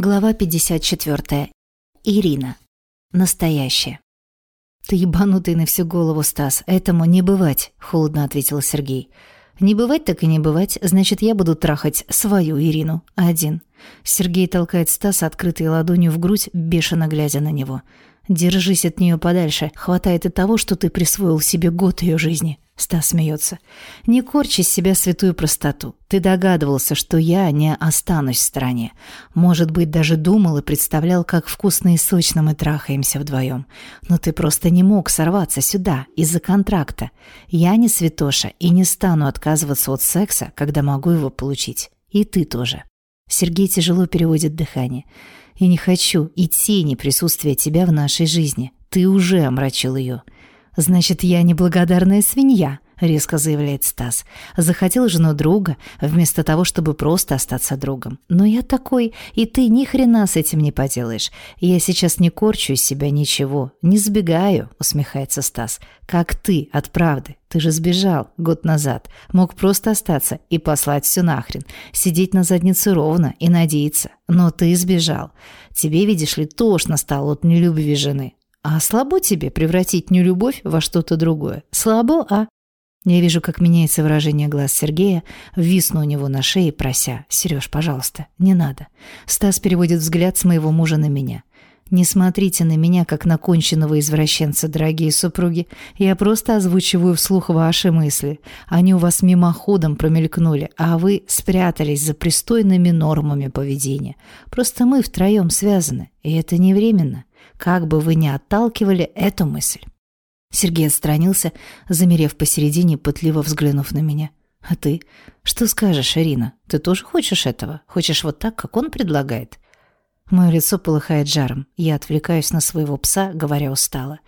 Глава 54. Ирина. Настоящая. «Ты ебанутый на всю голову, Стас. Этому не бывать», — холодно ответил Сергей. «Не бывать так и не бывать, значит, я буду трахать свою Ирину. Один». Сергей толкает Стаса открытой ладонью в грудь, бешено глядя на него. «Держись от нее подальше. Хватает и того, что ты присвоил себе год ее жизни». Стас смеется. «Не корчи из себя святую простоту. Ты догадывался, что я не останусь в стороне. Может быть, даже думал и представлял, как вкусно и сочно мы трахаемся вдвоем. Но ты просто не мог сорваться сюда из-за контракта. Я не святоша и не стану отказываться от секса, когда могу его получить. И ты тоже». Сергей тяжело переводит дыхание. «И не хочу и тени присутствия тебя в нашей жизни. Ты уже омрачил ее». «Значит, я неблагодарная свинья», — резко заявляет Стас. «Захотел жену друга, вместо того, чтобы просто остаться другом. Но я такой, и ты ни хрена с этим не поделаешь. Я сейчас не корчу из себя ничего, не сбегаю», — усмехается Стас. «Как ты от правды. Ты же сбежал год назад. Мог просто остаться и послать все нахрен. Сидеть на заднице ровно и надеяться. Но ты сбежал. Тебе, видишь ли, тошно стало от нелюбви жены. А слабо тебе превратить нелюбовь во что-то другое? Слабо, а? Я вижу, как меняется выражение глаз Сергея, висну у него на шее, прося. «Сереж, пожалуйста, не надо». Стас переводит взгляд с моего мужа на меня. «Не смотрите на меня, как на конченного извращенца, дорогие супруги. Я просто озвучиваю вслух ваши мысли. Они у вас мимоходом промелькнули, а вы спрятались за пристойными нормами поведения. Просто мы втроем связаны, и это не временно как бы вы ни отталкивали эту мысль. Сергей отстранился, замерев посередине, пытливо взглянув на меня. «А ты? Что скажешь, Ирина? Ты тоже хочешь этого? Хочешь вот так, как он предлагает?» Мое лицо полыхает жаром. Я отвлекаюсь на своего пса, говоря устало.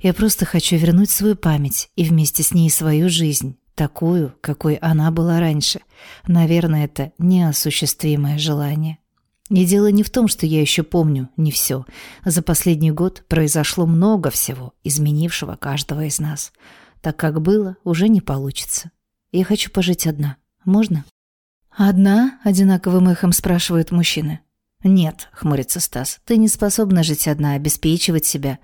Я просто хочу вернуть свою память и вместе с ней свою жизнь, такую, какой она была раньше. Наверное, это неосуществимое желание. И дело не в том, что я еще помню не все. За последний год произошло много всего, изменившего каждого из нас. Так как было, уже не получится. Я хочу пожить одна. Можно? «Одна?» — одинаковым эхом спрашивают мужчины. «Нет», — хмурится Стас, — «ты не способна жить одна, обеспечивать себя.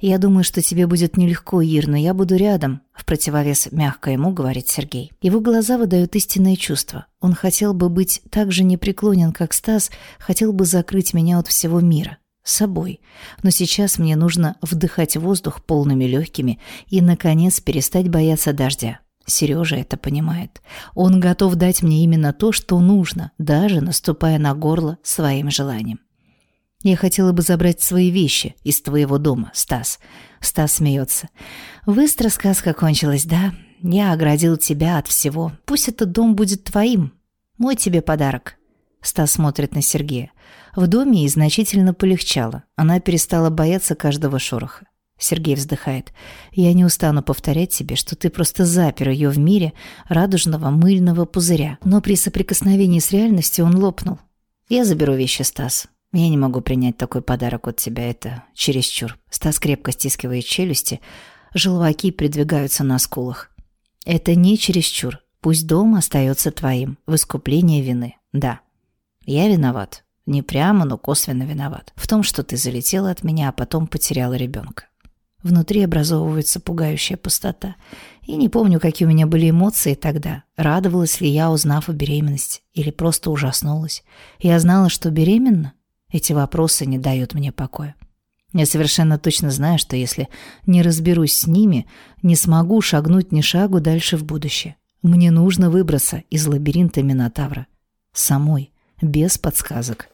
Я думаю, что тебе будет нелегко, Ир, но я буду рядом», — в противовес мягко ему говорит Сергей. Его глаза выдают истинное чувство. Он хотел бы быть так же непреклонен, как Стас, хотел бы закрыть меня от всего мира. Собой. Но сейчас мне нужно вдыхать воздух полными легкими и, наконец, перестать бояться дождя. Сережа это понимает. Он готов дать мне именно то, что нужно, даже наступая на горло своим желанием. Я хотела бы забрать свои вещи из твоего дома, Стас. Стас смеется. Быстро сказка кончилась, да? Я оградил тебя от всего. Пусть этот дом будет твоим. Мой тебе подарок. Стас смотрит на Сергея. В доме ей значительно полегчало. Она перестала бояться каждого шороха. Сергей вздыхает. «Я не устану повторять тебе, что ты просто запер ее в мире радужного мыльного пузыря. Но при соприкосновении с реальностью он лопнул. Я заберу вещи, Стас. Я не могу принять такой подарок от тебя, это чересчур». Стас крепко стискивает челюсти, желваки придвигаются на скулах. «Это не чересчур. Пусть дом остается твоим. В искупление вины. Да. Я виноват. Не прямо, но косвенно виноват. В том, что ты залетела от меня, а потом потеряла ребенка. Внутри образовывается пугающая пустота. И не помню, какие у меня были эмоции тогда. Радовалась ли я, узнав о беременности, или просто ужаснулась. Я знала, что беременна? Эти вопросы не дают мне покоя. Я совершенно точно знаю, что если не разберусь с ними, не смогу шагнуть ни шагу дальше в будущее. Мне нужно выбраться из лабиринта Минотавра. Самой, без подсказок.